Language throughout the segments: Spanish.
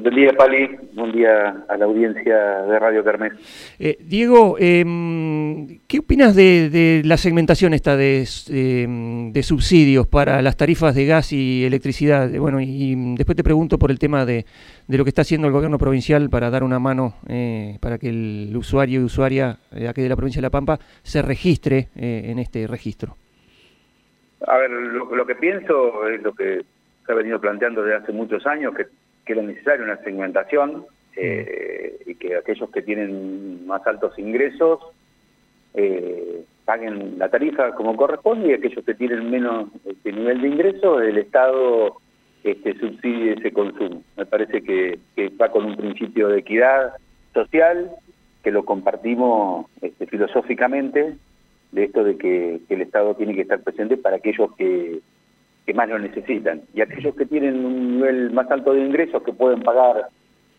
Buen día, Pali. Buen día a la audiencia de Radio Carmes. Eh, Diego, em, ¿qué opinas de, la segmentación esta de, subsidios para las tarifas de gas y electricidad? Bueno, y, después te pregunto por el tema de, lo que está haciendo el gobierno provincial para dar una mano eh, para que el usuario y usuaria de aquí de la provincia de La Pampa se registre eh, en este registro. A ver, lo, lo que pienso es lo que se ha venido planteando desde hace muchos años, que que era necesaria una segmentación eh, y que aquellos que tienen más altos ingresos eh, paguen la tarifa como corresponde y aquellos que tienen menos este nivel de ingreso, el Estado este, subsidie ese consumo. Me parece que, va con un principio de equidad social que lo compartimos este, filosóficamente de esto de que el Estado tiene que estar presente para aquellos que que más lo necesitan. Y aquellos que tienen un nivel más alto de ingresos, que pueden pagar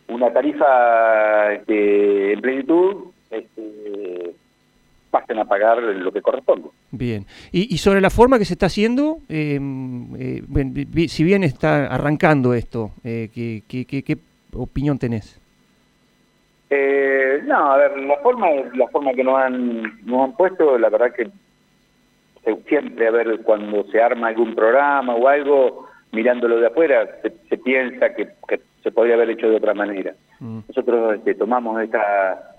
una tarifa este, en plenitud, este, pasen a pagar lo que corresponde. Bien. Y, sobre la forma que se está haciendo, em, eh, si bien está arrancando esto, eh, ¿qué, qué, opinión tenés? Eh, no, a ver, la forma, la forma que nos han, nos han puesto, la verdad que siempre a ver cuando se arma algún programa o algo, mirándolo de afuera, se, piensa que, se podría haber hecho de otra manera. Mm. Nosotros este, tomamos esta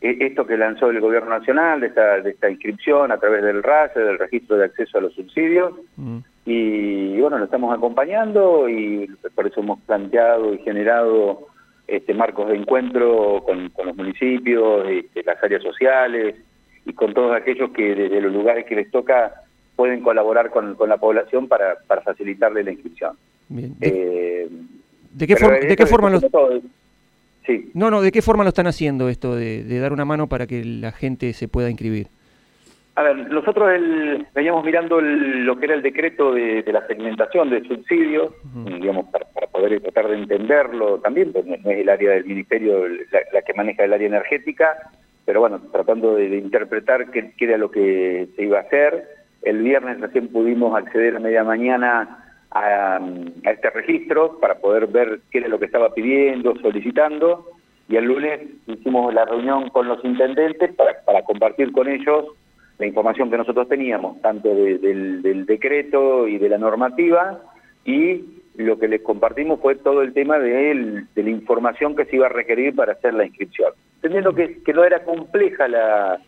e, esto que lanzó el Gobierno Nacional, de esta, de esta inscripción a través del RASE, del Registro de Acceso a los Subsidios, mm. y, bueno, lo estamos acompañando y por eso hemos planteado y generado este, marcos de encuentro con, los municipios, este, las áreas sociales, y con todos aquellos que desde los lugares que les toca pueden colaborar con, la población para, para, facilitarle la inscripción. ¿De, eh, qué, ¿de qué forma lo... Sí. No, no, ¿de qué forma lo están haciendo esto de, dar una mano para que la gente se pueda inscribir? A ver, nosotros veníamos mirando lo que era el decreto de, la segmentación de subsidios, digamos, para, poder tratar de entenderlo también, pues no, es el área del ministerio la, que maneja el área energética, pero bueno, tratando de, interpretar qué, era lo que se iba a hacer. El viernes recién pudimos acceder a media mañana a, este registro para poder ver qué era lo que estaba pidiendo, solicitando, y el lunes hicimos la reunión con los intendentes para, compartir con ellos la información que nosotros teníamos, tanto del, del decreto y de la normativa, y lo que les compartimos fue todo el tema de, la información que se iba a requerir para hacer la inscripción. Entendiendo que, no era compleja la,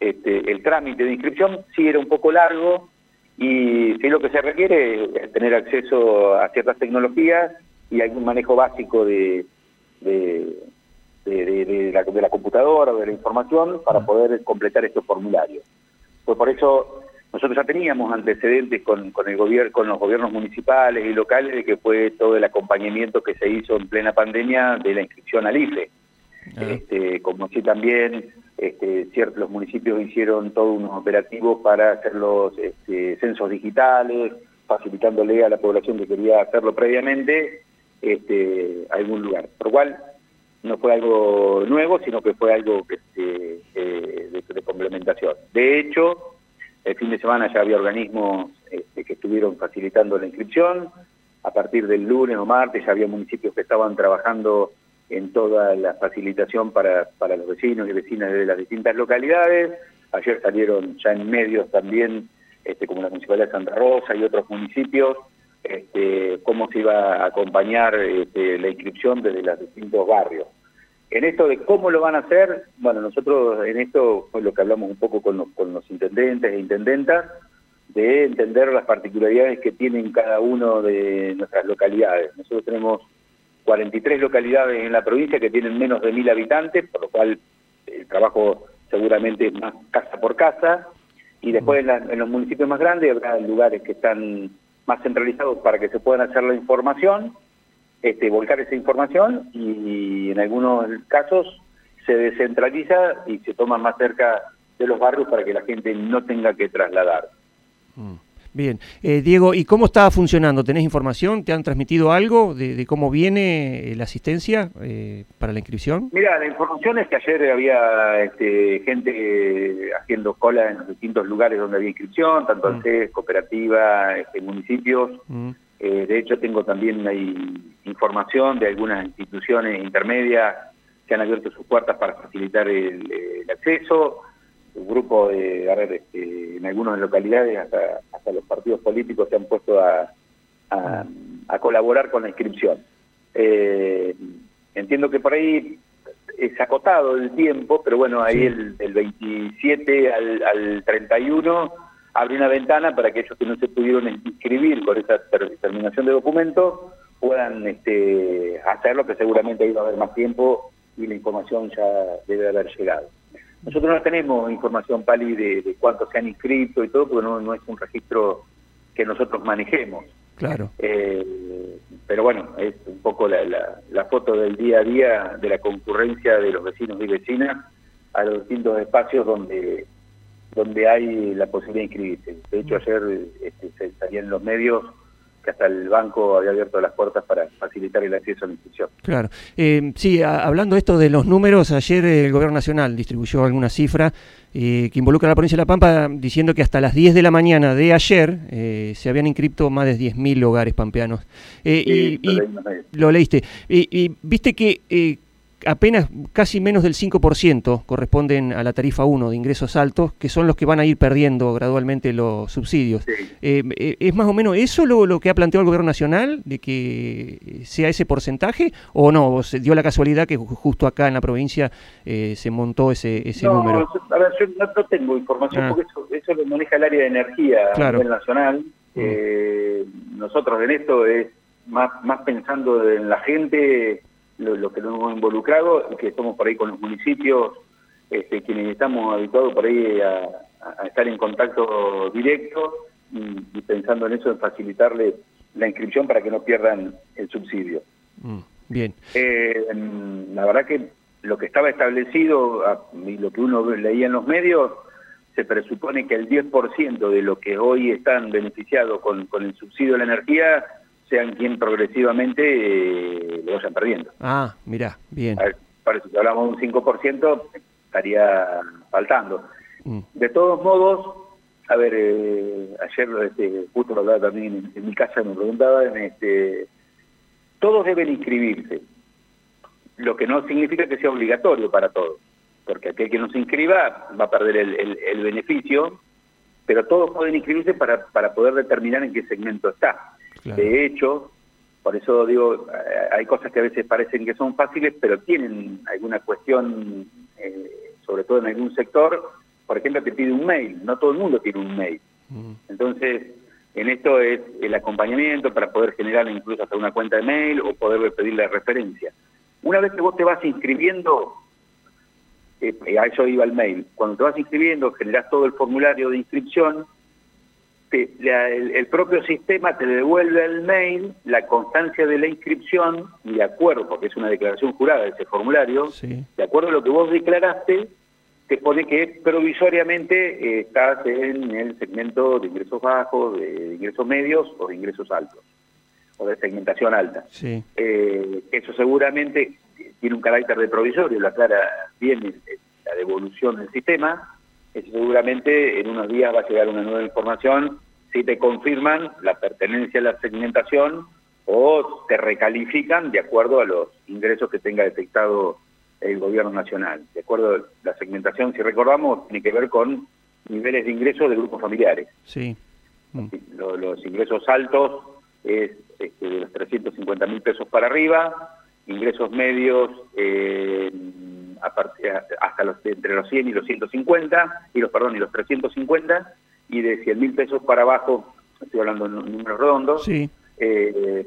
este, el trámite de inscripción, sí era un poco largo y sí lo que se requiere es tener acceso a ciertas tecnologías y algún manejo básico de, de, la, de la computadora o de la información para poder completar estos formularios. Pues por eso nosotros ya teníamos antecedentes con, con, el gobierno, con los gobiernos municipales y locales de que fue todo el acompañamiento que se hizo en plena pandemia de la inscripción al IFE. Este, como así también este, ciertos los municipios hicieron todos unos operativos para hacer los este, censos digitales, facilitándole a la población que quería hacerlo previamente este, algún lugar. Por lo cual no fue algo nuevo, sino que fue algo este, eh, de complementación. De hecho, el fin de semana ya había organismos este, que estuvieron facilitando la inscripción. A partir del lunes o martes ya había municipios que estaban trabajando en toda la facilitación para, para los vecinos y vecinas de las distintas localidades. Ayer salieron ya en medios también, este, como la Municipalidad de Santa Rosa y otros municipios, este, cómo se iba a acompañar este, la inscripción desde los distintos barrios. En esto de cómo lo van a hacer, bueno, nosotros en esto fue lo que hablamos un poco con los, intendentes e intendentas, de entender las particularidades que tienen cada uno de nuestras localidades. Nosotros tenemos 43 localidades en la provincia que tienen menos de mil habitantes, por lo cual el trabajo seguramente es más casa por casa, y después en, los municipios más grandes habrá lugares que están más centralizados para que se puedan hacer la información, este, volcar esa información y en algunos casos se descentraliza y se toma más cerca de los barrios para que la gente no tenga que trasladar. Mm. Bien. Eh, Diego, ¿y cómo está funcionando? ¿Tenés información? ¿Te han transmitido algo de, cómo viene eh, la asistencia eh, para la inscripción? Mira, la información es que ayer había este, gente haciendo cola en los distintos lugares donde había inscripción, tanto mm. cooperativa, este, municipios. Mm. Eh, de hecho, tengo también hay información de algunas instituciones intermedias que han abierto sus puertas para facilitar el, acceso. Grupo de, a ver, este, en algunas localidades hasta, hasta los partidos políticos se han puesto a, a, colaborar con la inscripción. Eh, entiendo que por ahí es acotado el tiempo, pero bueno, ahí el, 27 al, al 31 abre una ventana para que aquellos que no se pudieron inscribir con esa terminación de documentos puedan este, hacerlo, que seguramente ahí va a haber más tiempo y la información ya debe haber llegado. Nosotros no tenemos información, Pali, de, de cuántos se han inscrito y todo, porque no, no es un registro que nosotros manejemos. Claro. Eh, pero bueno, es un poco la, la, foto del día a día de la concurrencia de los vecinos y vecinas a los distintos espacios donde donde hay la posibilidad de inscribirse. De hecho, ayer este, se salían en los medios que hasta el banco había abierto las puertas para facilitar el acceso a la inscripción. Claro. Eh, sí, hablando esto de los números, ayer el Gobierno Nacional distribuyó alguna cifra eh, que involucra a la provincia de La Pampa, diciendo que hasta las 10 de la mañana de ayer eh, se habían inscrito más de 10.000 hogares pampeanos. y, lo, leíste. y viste que apenas casi menos del 5% corresponden a la tarifa 1 de ingresos altos, que son los que van a ir perdiendo gradualmente los subsidios. Eh, eh, ¿Es más o menos eso lo, que ha planteado el Gobierno Nacional, de que sea ese porcentaje, o no? ¿Se dio la casualidad que justo acá en la provincia eh, se montó ese, ese número? A ver, yo no, tengo información, ah. porque eso, lo maneja el área de energía a nivel nacional. Mm. nosotros en esto es más, más pensando en la gente lo, que nos hemos involucrado y que estamos por ahí con los municipios, este, quienes estamos habituados por ahí a, estar en contacto directo y, pensando en eso, en facilitarle la inscripción para que no pierdan el subsidio. Mm, bien. Eh, la verdad que lo que estaba establecido y lo que uno leía en los medios, se presupone que el 10% de lo que hoy están beneficiados con, con el subsidio de la energía sean quien progresivamente eh, lo vayan perdiendo. Ah, mira, bien. parece que hablamos de un 5%, estaría faltando. Mm. De todos modos, a ver, eh, ayer este, justo lo hablaba también en, mi casa, me preguntaban, este, todos deben inscribirse, lo que no significa que sea obligatorio para todos, porque aquel que no se inscriba va a perder el, el beneficio, pero todos pueden inscribirse para, para poder determinar en qué segmento está. De hecho, por eso digo, eh, hay cosas que a veces parecen que son fáciles, pero tienen alguna cuestión, eh, sobre todo en algún sector, por ejemplo, te pide un mail, no todo el mundo tiene un mail. Mm. Entonces, en esto es el acompañamiento para poder generar incluso hasta una cuenta de mail o poder pedirle referencia. Una vez que vos te vas inscribiendo, eh, a eso iba el mail, cuando te vas inscribiendo, generás todo el formulario de inscripción, el, propio sistema te devuelve el mail la constancia de la inscripción y de acuerdo, porque es una declaración jurada ese formulario, de acuerdo a lo que vos declaraste, te pone que provisoriamente eh, estás en el segmento de ingresos bajos, de, ingresos medios o de ingresos altos, o de segmentación alta. Eh, eso seguramente tiene un carácter de provisorio, lo aclara bien la devolución del sistema, seguramente en unos días va a llegar una nueva información si te confirman la pertenencia a la segmentación o te recalifican de acuerdo a los ingresos que tenga detectado el gobierno nacional. De acuerdo a la segmentación, si recordamos, tiene que ver con niveles de ingresos de grupos familiares. Sí. Mm. Los, ingresos altos es este, de los 350 mil pesos para arriba, ingresos medios eh, hasta los, entre los 100 y los 150, y los, perdón, y los 350, y de 100 mil pesos para abajo, estoy hablando en números redondos, eh,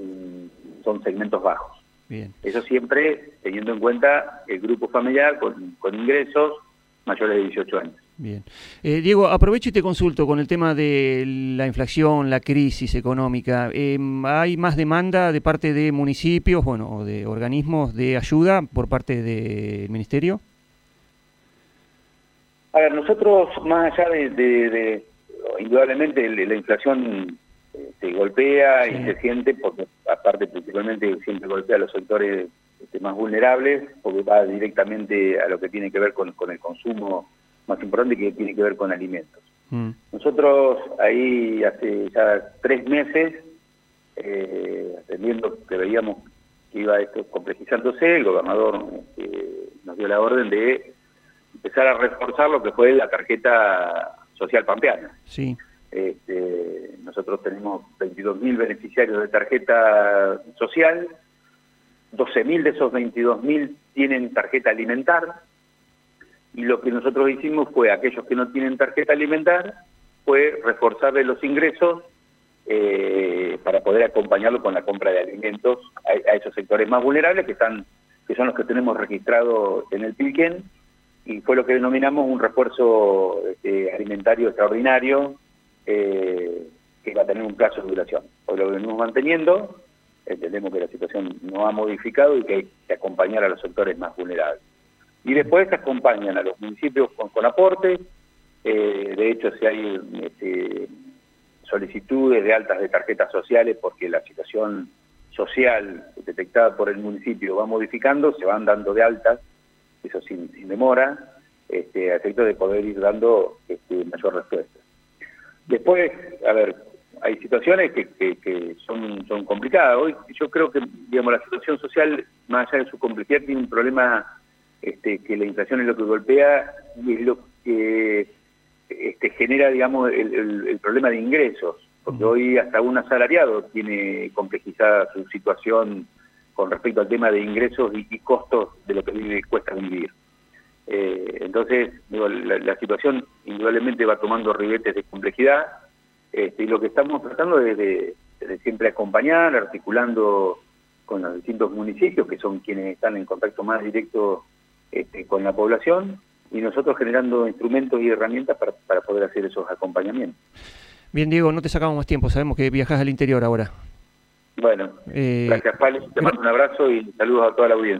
son segmentos bajos. Bien. Eso siempre teniendo en cuenta el grupo familiar con, con ingresos mayores de 18 años. Bien. Eh, Diego, aprovecho y te consulto con el tema de la inflación, la crisis económica. Em, ¿Hay más demanda de parte de municipios, bueno, o de organismos de ayuda por parte del Ministerio? A ver, nosotros, más allá de, indudablemente, la inflación eh, se golpea y se siente, porque aparte principalmente siempre golpea a los sectores este, más vulnerables, porque va directamente a lo que tiene que ver con, con el consumo más importante que tiene que ver con alimentos. Mm. Nosotros ahí hace ya tres meses eh, atendiendo que veíamos que iba esto complejizándose, el gobernador este, nos dio la orden de empezar a reforzar lo que fue la tarjeta social pampeana. Sí. Este, nosotros tenemos 22.000 beneficiarios de tarjeta social, 12.000 de esos 22.000 tienen tarjeta alimentar, y lo que nosotros hicimos fue, aquellos que no tienen tarjeta alimentar, fue reforzarle los ingresos eh, para poder acompañarlo con la compra de alimentos a, esos sectores más vulnerables que están que son los que tenemos registrados en el Pilquen y fue lo que denominamos un refuerzo este, alimentario extraordinario eh, que va a tener un plazo de duración. Hoy lo venimos manteniendo, entendemos que la situación no ha modificado y que hay que acompañar a los sectores más vulnerables. Y después acompañan a los municipios con, aportes, eh, de hecho si hay este, solicitudes de altas de tarjetas sociales porque la situación social detectada por el municipio va modificando, se van dando de altas, eso sin, demora, este, a efecto de poder ir dando este, mayor respuesta. Después, a ver, hay situaciones que, que, son, son complicadas. Hoy yo creo que, digamos, la situación social, más allá de su complejidad, tiene un problema este, que la inflación es lo que golpea y es lo que este, genera, digamos, el, problema de ingresos, porque hoy hasta un asalariado tiene complejizada su situación con respecto al tema de ingresos y, costos de lo que vive, cuesta vivir. Eh, entonces, la, situación indudablemente va tomando ribetes de complejidad este, y lo que estamos tratando es de, siempre acompañar, articulando con los distintos municipios, que son quienes están en contacto más directo este, con la población, y nosotros generando instrumentos y herramientas para, para poder hacer esos acompañamientos. Bien, Diego, no te sacamos más tiempo, sabemos que viajas al interior ahora. Bueno, eh, gracias, Pali, te mando un abrazo y saludos a toda la audiencia.